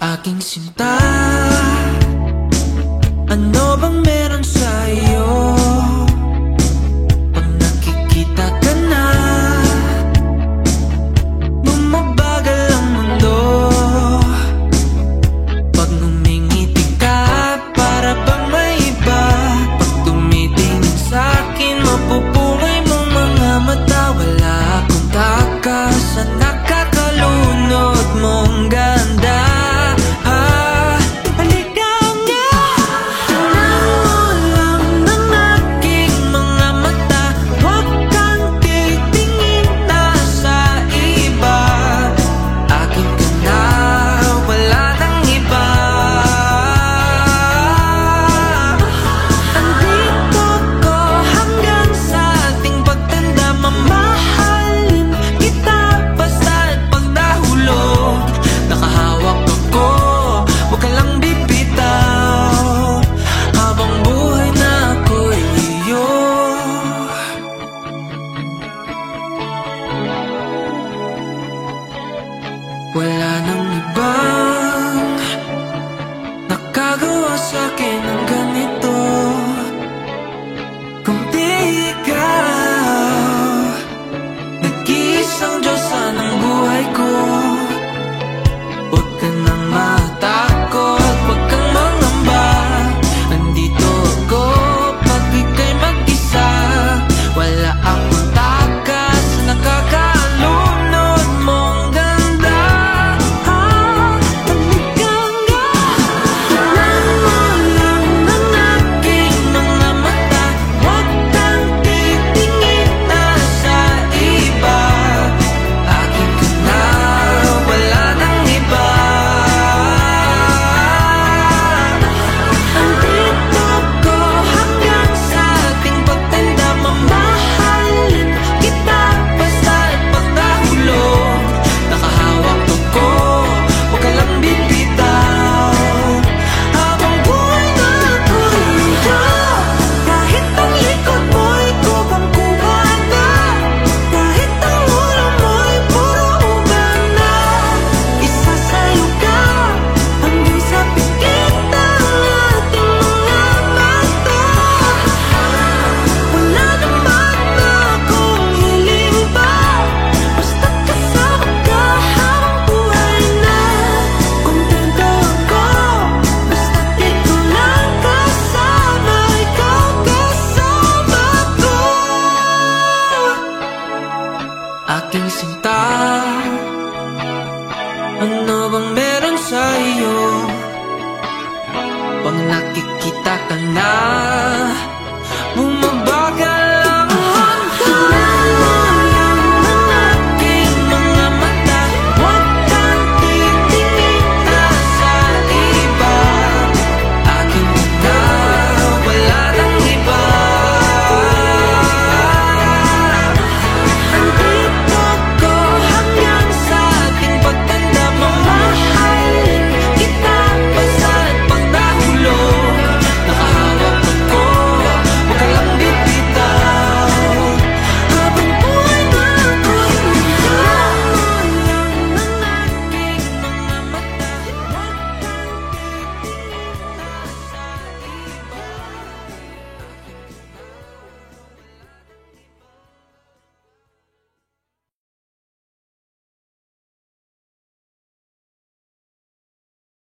aking sinta Ano bang meron? Well, I know. bang meron sa'yo? Pag nakikita ka na? Bumaba